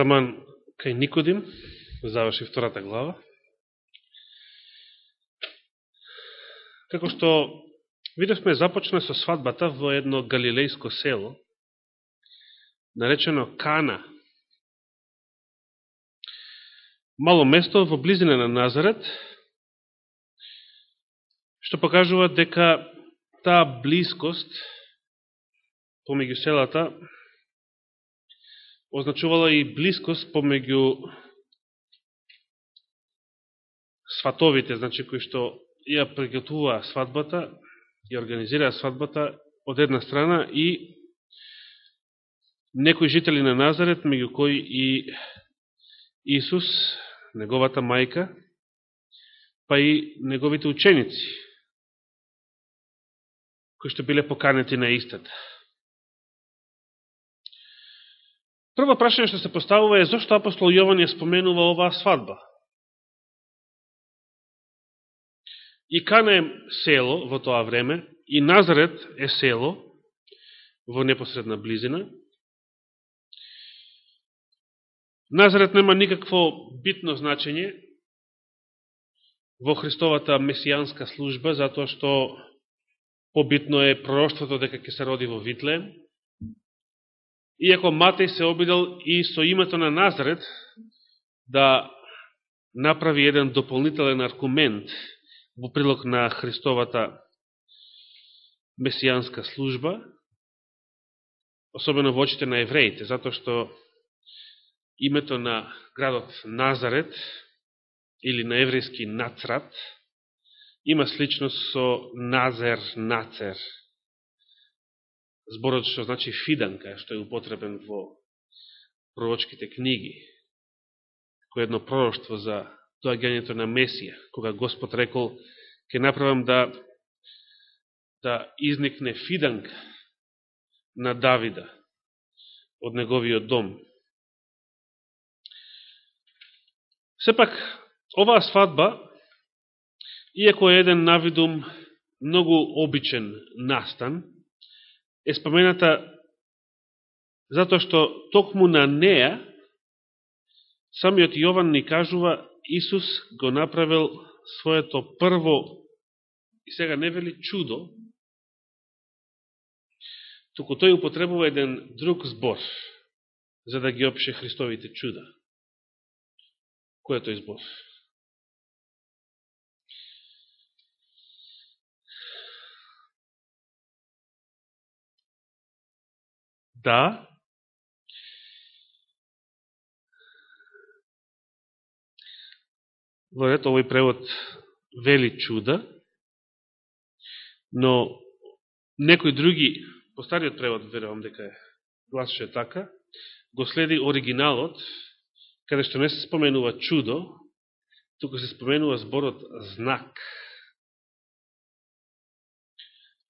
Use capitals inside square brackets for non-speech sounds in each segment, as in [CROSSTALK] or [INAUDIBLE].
таман кај Никодим, заврши втората глава. Како што видовме започна со свадбата во едно галилејско село, наречено Кана. Мало место во близина на Назарет, што покажува дека таа близкост помеѓу селата означувала и близкост помеѓу сватовите, значи кои што ја приготвува свадбата, ја организираа свадбата од една страна и некои жители на Назарет, меѓу кои и Исус, неговата мајка, па и неговите ученици, кои што биле поканети на истата. Прво прашање што се поставува е зашто апостол Јован ја споменува оваа свадба. И Кана е село во тоа време, и Назарет е село во непосредна близина. Назарет нема никакво битно значење во Христовата месијанска служба, затоа што побитно е пророќството дека ќе се роди во Витлеем иако Матеј се обидел и со името на Назарет да направи еден дополнителен аргумент во прилог на Христовата месијанска служба, особено во очите на евреите, затоа што името на градот Назарет или на еврејски Нацрат има сличност со Назер, Нацер, зборот што значи фиданка, што е употребен во пророчките книги, кој е едно пророќство за доаѓањето на Месија, кога Господ рекол, ќе направам да да изникне фиданка на Давида од неговиот дом. Сепак, оваа свадба, иако е еден навидум многу обичен настан, е спомената затоа што токму на неа самиот Јован ни кажува Исус го направил своето прво и сега не вели чудо, туку тој употребува еден друг збор за да ги опише Христовите чуда. Кој е тој збор? Да. Во ред овој превод вели чуда, но некои други, по стариот превод верувам дека е гласеше така, го следи оригиналот, каде што не се споменува чудо, туку се споменува зборот знак.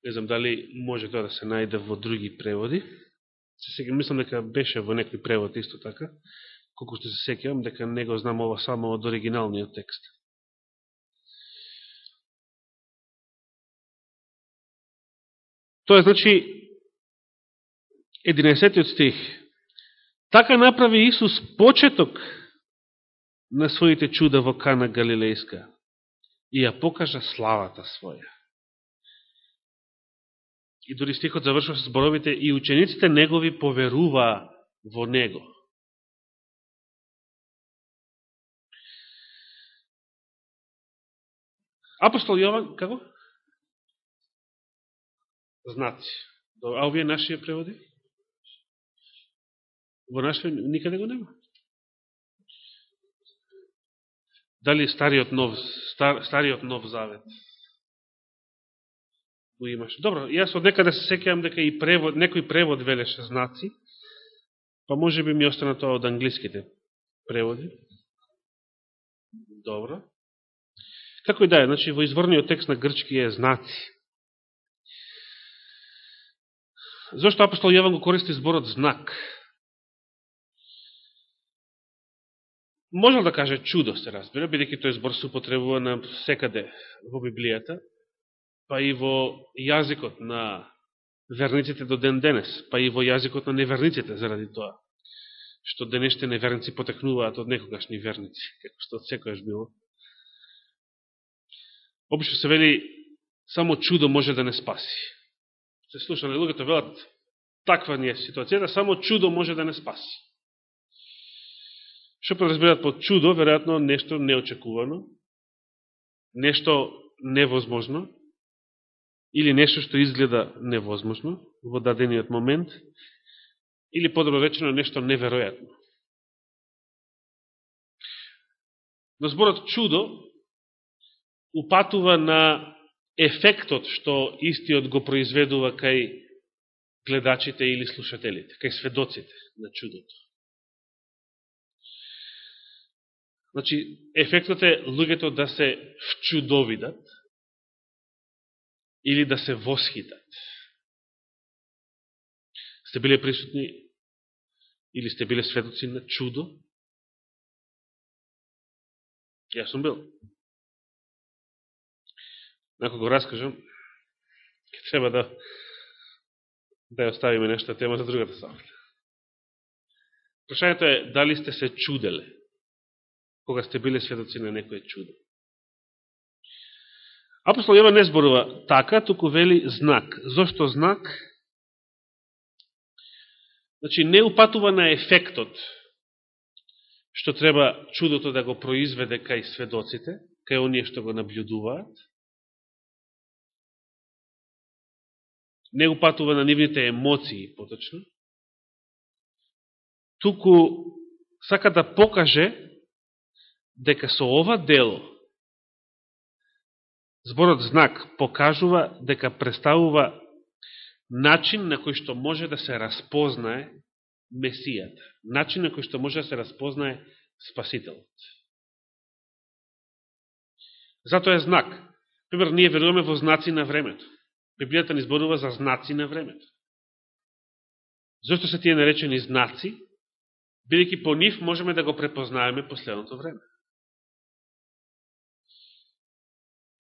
Не знам дали може тоа да се најде во други преводи се сега мислам дека беше во некој превод исто така, колку што се секјам, дека не го знам ова само од оригиналниот текст. Тоа е значи 11 стих. Така направи Исус почеток на своите чуда во Кана Галилејска и ја покажа славата своја. И дори стихот завршува со зборовите и учениците негови поверува во него. Апостол Јован, како? Знаци. А овие нашите преводи? Во нашите никаде го нема. Дали стариот нов, стар, стариот нов завет? Го имаше. Добро, јас од некаде се секјам дека и превод, некој превод велеше знаци, па може би ми остана тоа од англиските преводи. Добро. Како и да е, значи во изворниот текст на грчки е знаци. Зошто апостол Јован го користи зборот знак? Можел да каже чудо, се разбира, бидеќи тој збор се употребува на секаде во Библијата, па и во јазикот на верниците до ден денес, па и во јазикот на неверниците заради тоа. што денеште неверници потекнуваат од некогашни верници, како што од секојаш било. Обично се вели, само чудо може да не спаси. Се слушали, луѓето велат, таква ни е ситуацијата, само чудо може да не спаси. Што подразбират под чудо, веројатно нешто неочекувано, нешто невозможно, или нешто што изгледа невозможно во дадениот момент, или подобро речено нешто неверојатно. Но зборот чудо упатува на ефектот што истиот го произведува кај гледачите или слушателите, кај сведоците на чудото. Значи, ефектот е луѓето да се вчудовидат или да се восхитат. Сте биле присутни или сте биле сведоци на чудо? Јас сум бил. Ако го раскажам, ќе треба да да ја оставиме нешта тема за другата сабота. Прашањето е дали сте се чуделе кога сте биле сведоци на некоје чудо. Апостол Јован не зборува така, туку вели знак. Зошто знак? Значи, не упатува на ефектот што треба чудото да го произведе кај сведоците, кај оние што го наблюдуваат. Не упатува на нивните емоции, поточно. Туку сака да покаже дека со ова дело зборот знак покажува дека представува начин на кој што може да се распознае Месијата. Начин на кој што може да се распознае Спасителот. Затоа е знак. Пример, ние веруваме во знаци на времето. Библијата ни зборува за знаци на времето. Зошто се тие наречени знаци? Бидеќи по нив можеме да го препознаеме последното време.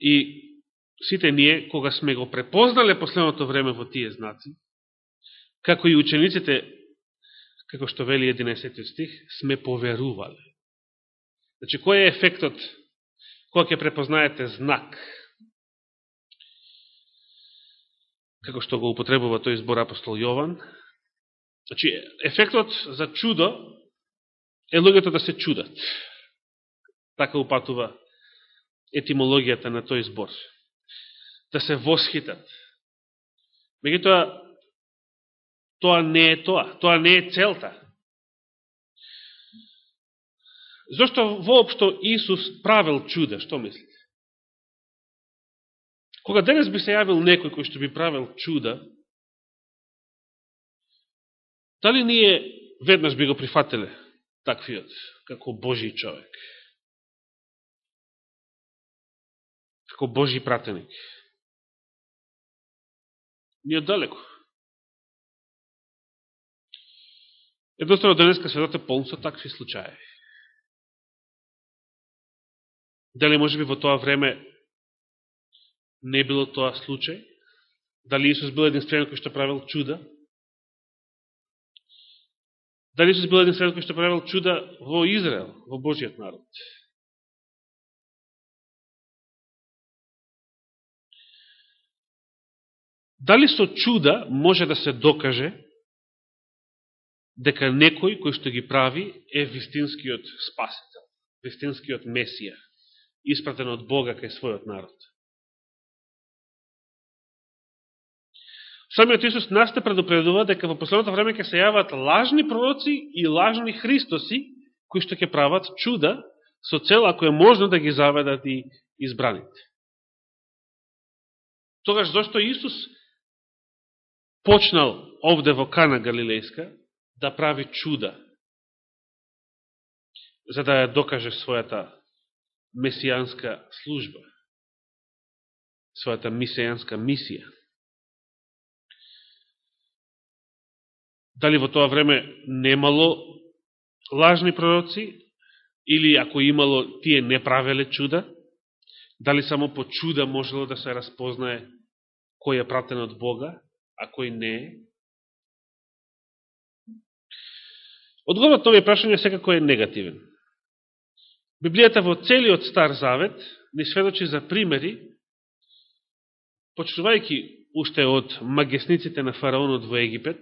И сите ние, кога сме го препознале последното време во тие знаци, како и учениците, како што вели 11 стих, сме поверувале. Значи, кој е ефектот кога ќе препознаете знак? Како што го употребува тој збор апостол Јован. Значи, ефектот за чудо е луѓето да се чудат. Така упатува етимологијата на тој збор. Да се восхитат. Меѓутоа, тоа не е тоа. Тоа не е целта. Зошто воопшто Исус правил чуда? Што мислите? Кога денес би се јавил некој кој што би правил чуда, дали ние веднаш би го прифателе таквиот, како Божи човек? Како Божи пратеник. Ни оддалеко. Едноставно денеска светот е полн со такви случаи. Дали може би во тоа време не било тоа случај? Дали Исус бил единствен кој што правил чуда? Дали Исус бил единствен кој што правил чуда во Израел, во Божиот народ? Дали со чуда може да се докаже дека некој кој што ги прави е вистинскиот спасител, вистинскиот Месија, испратен од Бога кај својот народ? Самиот Исус нас те предупредува дека во последното време ќе се јават лажни пророци и лажни Христоси, кои што ќе прават чуда со цел, ако е можно да ги заведат и избраните. Тогаш зашто Исус почнал овде во Кана Галилејска да прави чуда, за да ја докаже својата месијанска служба, својата месијанска мисија. Дали во тоа време немало лажни пророци, или ако имало, тие не правеле чуда, дали само по чуда можело да се распознае кој е пратен од Бога, а кој не е. Одговорот на овие прашања секако е негативен. Библијата во целиот Стар Завет ни сведочи за примери, почнувајќи уште од магесниците на фараонот во Египет,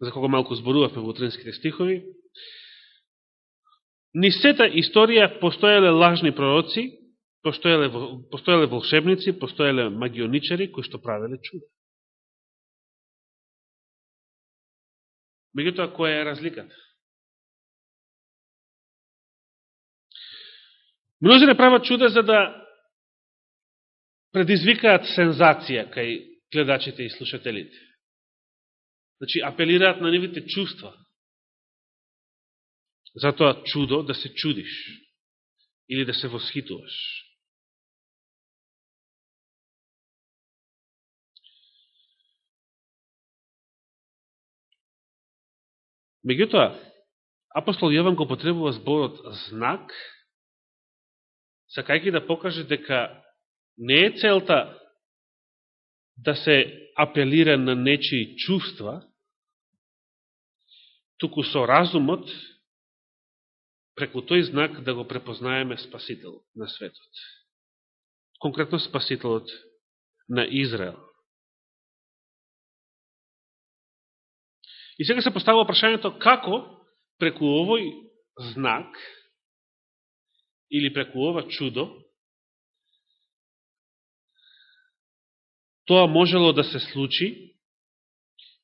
за кога малку зборувавме во утренските стихови, ни сета историја постоеле лажни пророци, постоеле, постоеле волшебници, постоеле магионичари кои што правеле чуда. Меѓутоа, која е разликата? Мнози не прават чуда за да предизвикаат сензација кај гледачите и слушателите. Значи, апелираат на нивите чувства. Затоа чудо да се чудиш или да се восхитуваш. Меѓутоа, апостол Јован го потребува зборот знак, сакајќи да покаже дека не е целта да се апелира на нечии чувства, туку со разумот, преку тој знак да го препознаеме Спасител на светот. Конкретно Спасителот на Израел. И сега се поставува прашањето како преку овој знак или преку ова чудо тоа можело да се случи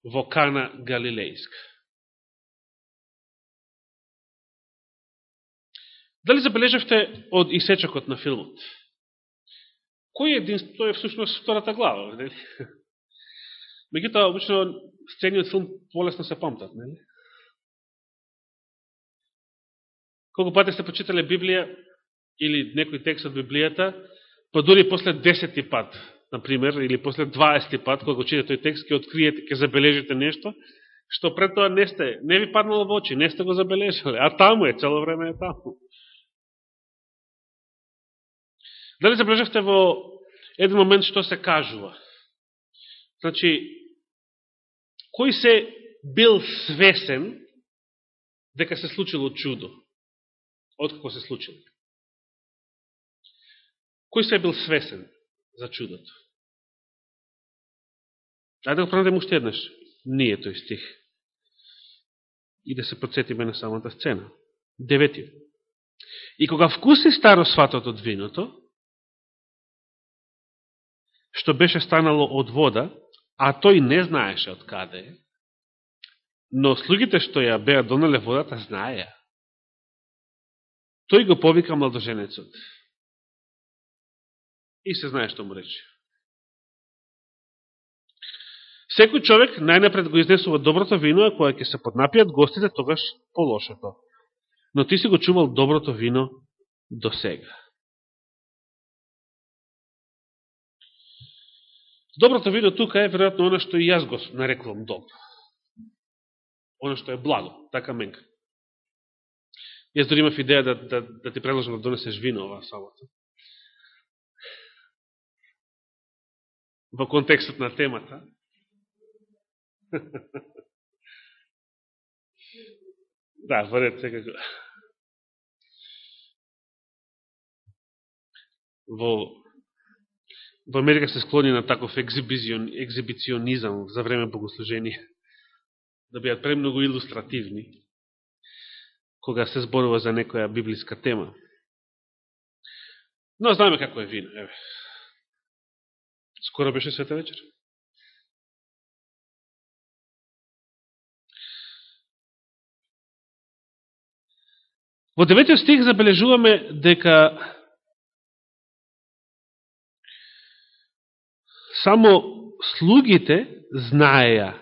во Кана Галилејска. Дали забележавте од исечокот на филмот? Кој е единството? тој е всушност втората глава, дали? [LAUGHS] Меѓутоа, обично, сцени од филм полесно се памтат, нели? Колку пати сте почитале Библија или некој текст од Библијата, па дури после десети пат, например, или после 20 пат, кога го читате тој текст, ќе откриете, ќе забележите нешто, што пред тоа не сте, не ви паднало во очи, не сте го забележале, а таму е, цело време е таму. Дали забележавте во еден момент што се кажува? Значи, кој се бил свесен дека се случило чудо? Откако се случило? Кој се бил свесен за чудото? Ајде да го пронадем уште еднаш. Ние тој стих. И да се процетиме на самата сцена. Девети. И кога вкуси старо сватот од виното, што беше станало од вода, а тој не знаеше од каде е, но слугите што ја беа донеле водата знаеа. Тој го повика младоженецот. И се знае што му рече. Секој човек најнапред го изнесува доброто вино, а кога ќе се поднапијат гостите, тогаш по лошото. Но ти си го чувал доброто вино до сега. Доброто видео тука е веројатно оно што и јас го нареклам добро. Оно што е благо, така менка. Јас дори имав идеја да, да, да ти предложам да донесеш вино оваа сабота. Во контекстот на темата. [LAUGHS] да, во секако. Во во Америка се склони на таков екзибиционизам за време богослужение, да бидат премногу илустративни, кога се зборува за некоја библиска тема. Но знаеме како е вино. Еве. Скоро беше света вечер. Во деветиот стих забележуваме дека Само слугите знаеја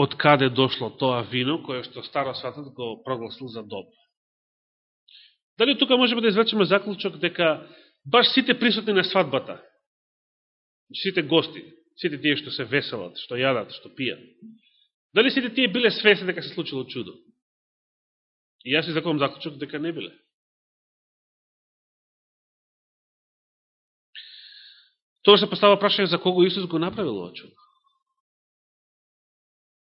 од каде дошло тоа вино, кое што старосватот го прогласил за добро. Дали тука можеме да извлечеме заклучок дека баш сите присутни на свадбата, сите гости, сите тие што се веселат, што јадат, што пијат, дали сите тие биле свесни дека се случило чудо? И јас изакувам заклучок дека не биле. Тоа се постава прашање за кого Исус го направил ова чудо.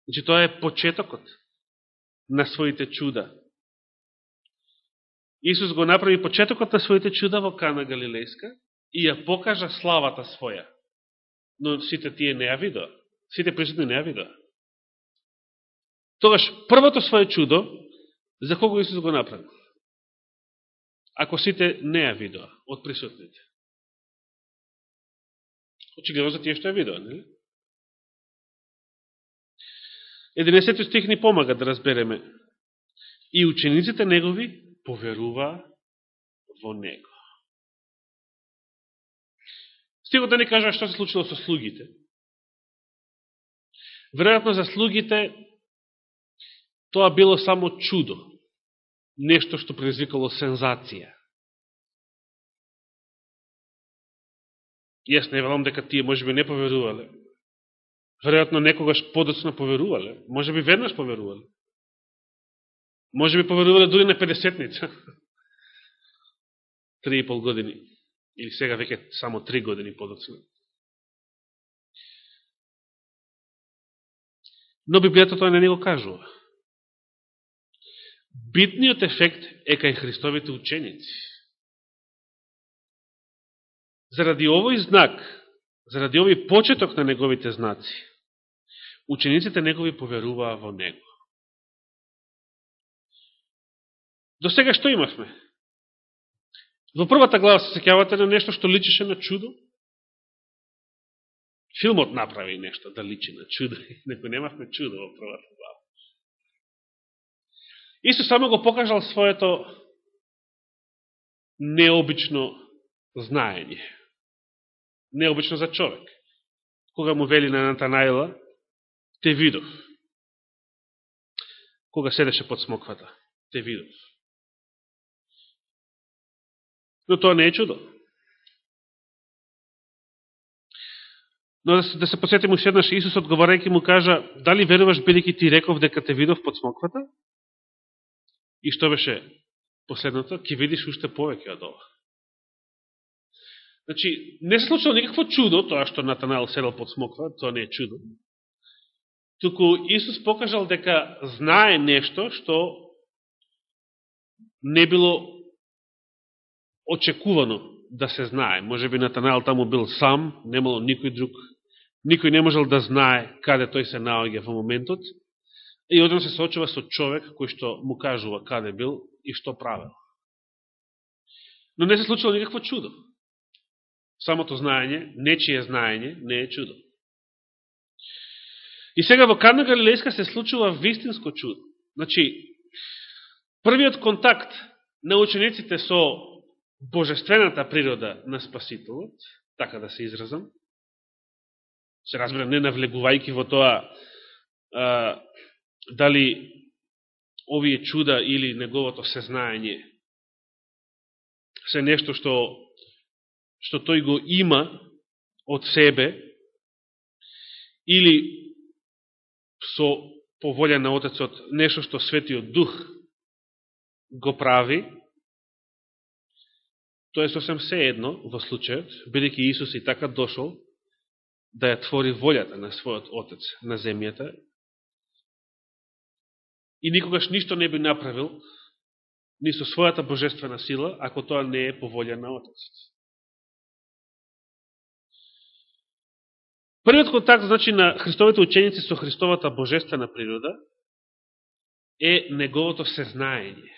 Значи, тоа е почетокот на своите чуда. Исус го направи почетокот на своите чуда во Кана Галилејска и ја покажа славата своја. Но сите тие не ја видоа. Сите присутни не ја видоа. Тогаш, првото своје чудо, за кого Исус го направи? Ако сите не ја видоа од присутните. Очигледно за тие што ја видоа, нели? 11 стих ни помага да разбереме. И учениците негови поверува во него. Стигот да не кажа што се случило со слугите. Веројатно за слугите тоа било само чудо. Нешто што предизвикало сензација. Јас не велам дека тие може би не поверувале. Веројатно некогаш подоцна поверувале. Може би веднаш поверувале. Може би поверувале дури на 50-ница. [LAUGHS] Три и пол години. Или сега веќе само три години подоцна. Но Библијата тоа не ни го кажува. Битниот ефект е кај Христовите ученици. Заради овој знак, заради овој почеток на неговите знаци, учениците негови поверуваа во него. До сега што имавме? Во првата глава се секјавате на нешто што личеше на чудо? Филмот направи нешто да личи на чудо. [LAUGHS] неко немавме чудо во првата глава. Исус само го покажал своето необично знаење. Необично за човек. Кога му вели на Натанаила, те видов. Кога седеше под смоквата, те видов. Но тоа не е чудо. Но да се, да се посетим уште еднаш, Исус одговарајќи му кажа, дали веруваш бидејќи ти реков дека те видов под смоквата? И што беше последното? Ке видиш уште повеќе од ова. Значи, не се случило никакво чудо, тоа што Натанаел седел под смоква, тоа не е чудо. Туку Исус покажал дека знае нешто што не било очекувано да се знае. Може би Натанаел таму бил сам, немало никој друг, никој не можел да знае каде тој се наоѓа во моментот, и одно се соочува со човек кој што му кажува каде бил и што правил. Но не се случило никакво чудо. Самото знаење, нечие знаење, не е чудо. И сега во Карна Галилејска се случува вистинско чудо. Значи, првиот контакт на учениците со божествената природа на Спасителот, така да се изразам, се разбира не навлегувајки во тоа а, дали овие чуда или неговото сезнаење се нешто што што тој го има од себе или со поволја на Отецот нешто што Светиот Дух го прави, Тоа е сосем се едно во случајот, бидеќи Исус и така дошол да ја твори волјата на својот Отец на земјата и никогаш ништо не би направил ни со својата божествена сила, ако тоа не е по волја на Отецот. Првиот контакт значи на Христовите ученици со Христовата божествена природа е неговото сезнаење.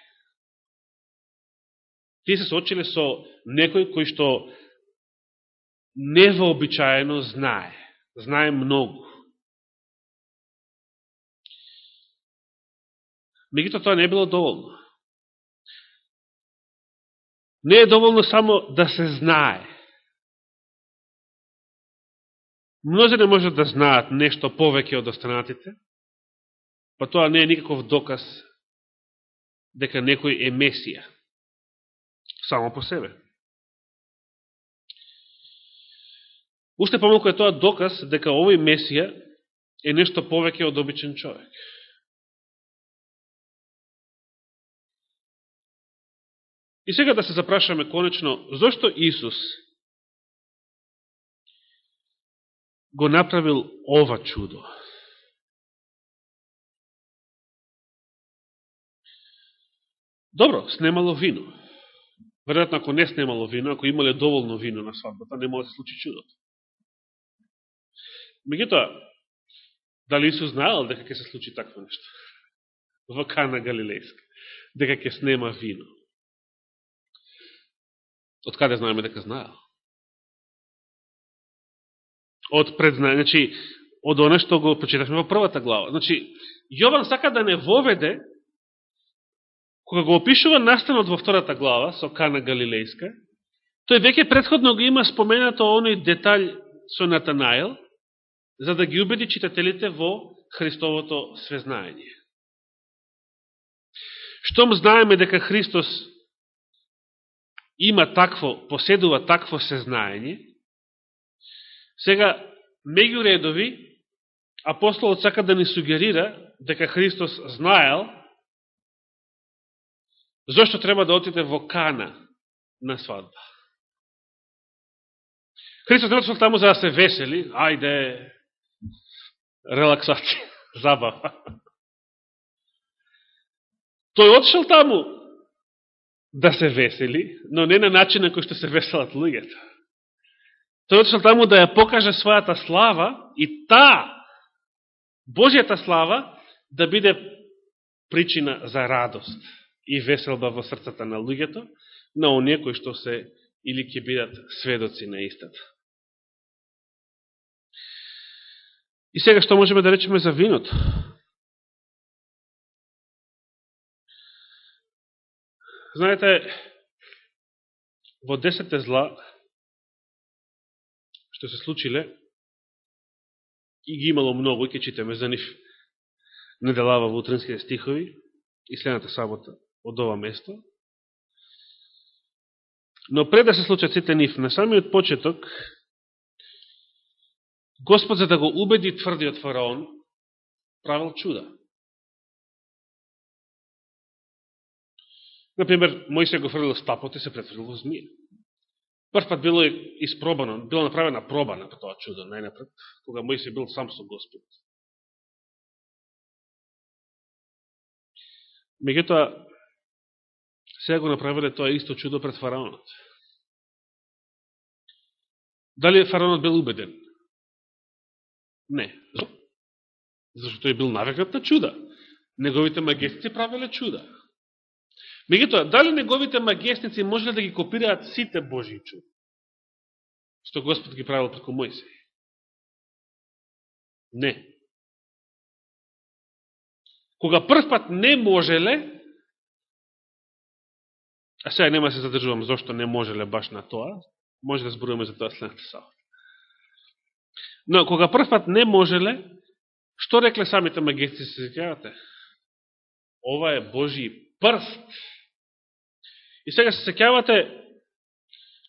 Тие се соочиле со некој кој што невообичаено знае. Знае многу. Мегуто тоа не било доволно. Не е доволно само да се знае. Мнози не можат да знаат нешто повеќе од останатите, па тоа не е никаков доказ дека некој е Месија само по себе. Уште помалку е тоа доказ дека овој Месија е нешто повеќе од обичен човек. И сега да се запрашаме конечно, зошто Исус го направил ова чудо? Добро, снемало вино. Веројатно, ако не снемало вино, ако имале доволно вино на свадбата, не може да се случи чудото. Меѓутоа, дали Исус знаел дека ќе се случи такво нешто? Во Кана Галилејска. Дека ќе снема вино. Од каде знаеме дека знаел? Од предзнање, значи, од оно што го почитавме во првата глава. Значи, Јован сака да не воведе, кога го опишува настанот во втората глава, со Кана Галилејска, тој веќе предходно го има споменато оној детаљ со Натанаел, за да ги убеди читателите во Христовото свезнаење. Штом знаеме дека Христос има такво, поседува такво сезнаење, сега, меѓу редови, апостолот сака да ни сугерира дека Христос знаел зашто треба да отиде во Кана на свадба. Христос не отишел таму за да се весели, ајде, релаксација, [LAUGHS] забава. Тој отишел таму да се весели, но не на начин на кој што се веселат луѓето. Тој отишел таму да ја покаже својата слава и таа, Божијата слава, да биде причина за радост и веселба во срцата на луѓето, на оние кои што се или ќе бидат сведоци на истата. И сега што можеме да речеме за виното? Знаете, во десете зла, што се случиле, и ги имало многу, и ќе читаме за нив неделава во утренските стихови, и следната сабота од ова место. Но пред да се случат сите нив, на самиот почеток, Господ за да го убеди тврдиот фараон, правил чуда. Например, Мојсе го фрлил стапот и се претворил во змија. Прв пат било испробано, било направена проба на тоа чудо, најнапред, кога Мојсе бил сам со Господ. Меѓутоа, сега го направиле тоа исто чудо пред фараонот. Дали фараонот бил убеден? Не. Зашто тој бил навекнат на чуда. Неговите магесници правиле чуда. Мегутоа, дали неговите магесници можеле да ги копираат сите Божии чуда? Што Господ ги правил преку Мојсеј? Не. Кога прв пат не можеле, а сега нема да се задржувам зашто не можеле баш на тоа, може да зборуваме за тоа следната сала. Но кога прв пат не можеле, што рекле самите магесници се? Ова е Божи прст. И сега се секјавате,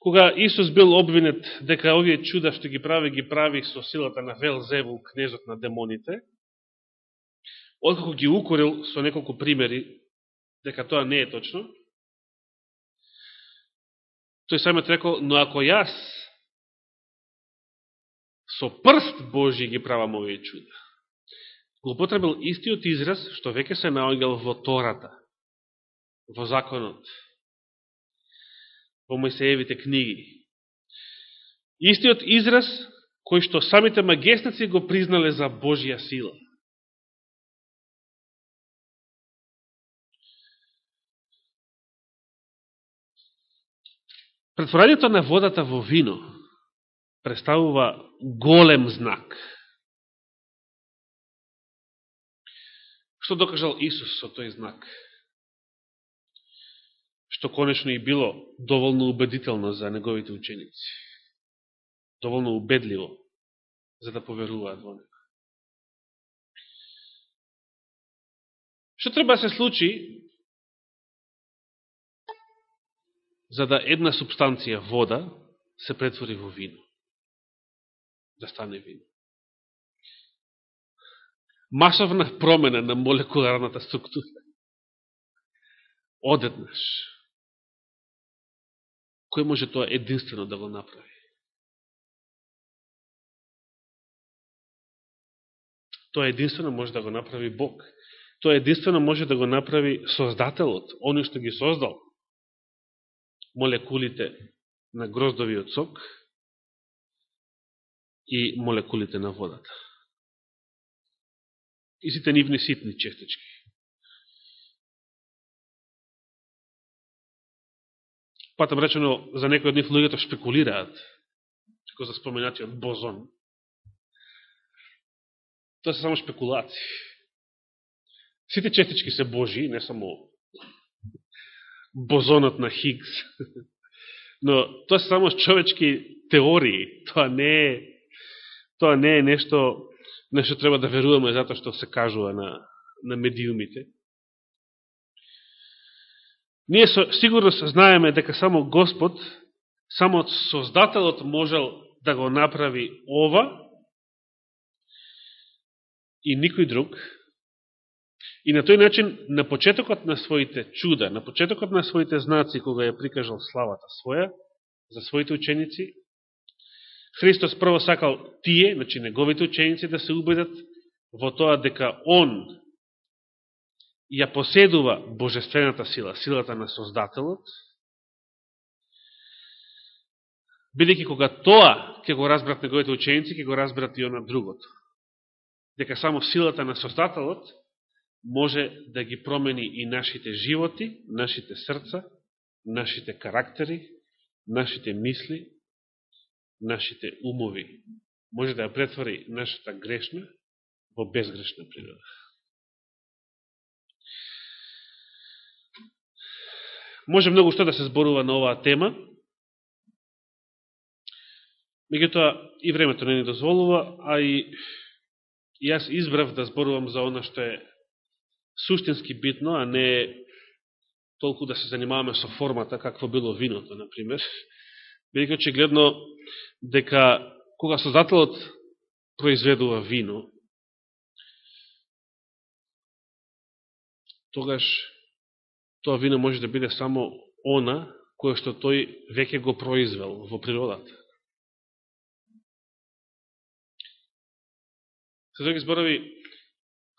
кога Исус бил обвинет дека овие чуда што ги прави, ги прави со силата на Велзевул, кнезот на демоните, откако ги укорил со неколку примери дека тоа не е точно, тој самиот рекол, но ако јас со прст Божи ги правам овие чуда. Го употребил истиот израз што веќе се наоѓал во Тората, во законот, во Мојсеевите книги. Истиот израз кој што самите магесници го признале за Божија сила. Претворањето на водата во вино представува голем знак. Што докажал Исус со тој знак? Што конечно и било доволно убедително за неговите ученици. Доволно убедливо за да поверуваат во него. Што треба да се случи за да една субстанција вода се претвори во вино? да стане вино. Масовна промена на молекуларната структура. Одеднаш. Кој може тоа единствено да го направи? Тоа единствено може да го направи Бог. Тоа единствено може да го направи Создателот, оној што ги создал молекулите на гроздовиот сок и молекулите на водата. И сите нивни ситни честички. Патам речено, за некој од нив луѓето шпекулираат, како за споменатиот бозон. Тоа се само спекулации. Сите честички се Божи, не само бозонот на Хигс. Но тоа се само човечки теории. Тоа не е, тоа не е нешто, нешто треба да веруваме затоа што се кажува на, на медиумите. Ние со сигурност знаеме дека само Господ, само Создателот можел да го направи ова и никој друг, И на тој начин, на почетокот на своите чуда, на почетокот на своите знаци, кога ја прикажал славата своја, за своите ученици, Христос прво сакал тие, значи неговите ученици, да се убедат во тоа дека Он ја поседува божествената сила, силата на Создателот, бидејќи кога тоа ќе го разбрат неговите ученици, ќе го разбрат и она другото. Дека само силата на Создателот може да ги промени и нашите животи, нашите срца, нашите карактери, нашите мисли, нашите умови. Може да ја претвори нашата грешна во безгрешна природа. Може многу што да се зборува на оваа тема, меѓутоа и времето не ни дозволува, а и јас избрав да зборувам за она што е суштински битно, а не толку да се занимаваме со формата, какво било виното, например. [LAUGHS] Бидеќи очигледно дека кога Создателот произведува вино, тогаш тоа вино може да биде само она која што тој веќе го произвел во природата. Се други зборови,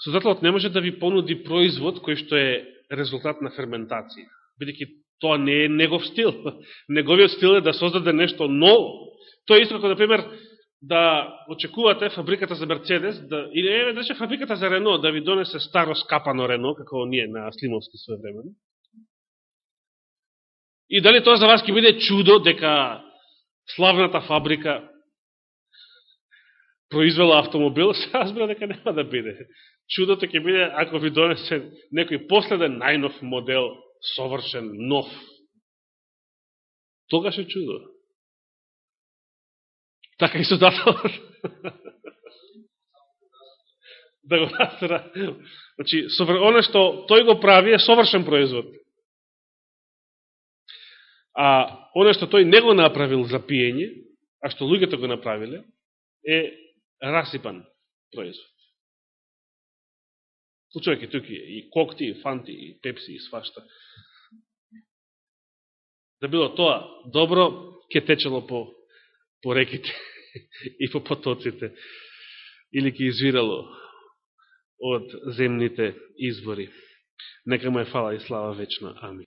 Создателот не може да ви понуди производ кој што е резултат на ферментација, бидеќи тоа не е негов стил. [LAUGHS] Неговиот стил е да создаде нешто ново. Тоа е исто како, например, да очекувате фабриката за Мерцедес, да, или е, да фабриката за Рено, да ви донесе старо скапано Рено, како ние на Слимовски своевременно. И дали тоа за вас ќе биде чудо дека славната фабрика произвела автомобил, [LAUGHS] се разбира дека нема да биде. Чудото ќе биде ако ви донесе некој последен најнов модел, совршен, нов. Тогаш е чудо. Така и создател. [LAUGHS] да го настра. Значи, оно што тој го прави е совршен производ. А оно што тој не го направил за пиење, а што луѓето го направиле, е расипан производ. Случувајќи туки и кокти, и фанти, и пепси, и свашта. Да било тоа добро, ќе течело по, по реките [LAUGHS] и по потоците, или ќе извирало од земните извори. Нека му е фала и слава вечна. Амин.